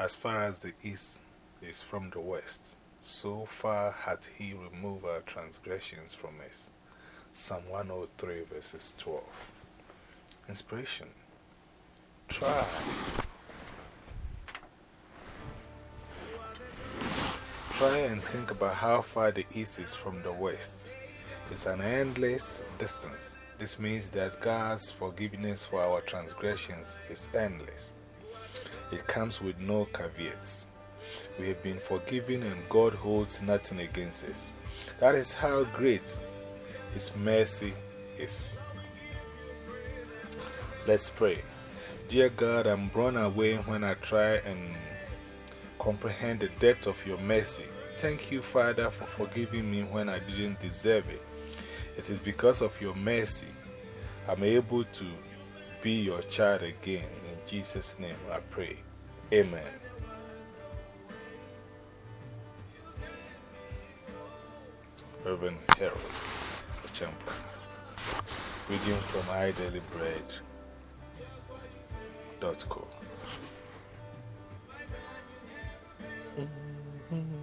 As far as the east is from the west, so far hath he removed our transgressions from us. Psalm 103, verses 12. Inspiration. Try. Try and think about how far the east is from the west. It's an endless distance. This means that God's forgiveness for our transgressions is endless. It comes with no caveats. We have been forgiven and God holds nothing against us. That is how great His mercy is. Let's pray. Dear God, I'm blown away when I try and comprehend the depth of your mercy. Thank you, Father, for forgiving me when I didn't deserve it. It is because of your mercy I'm able to be your child again. Jesus' name I pray. Amen. Reverend Harold Champa. Reading from idailybread.co. Mm -hmm.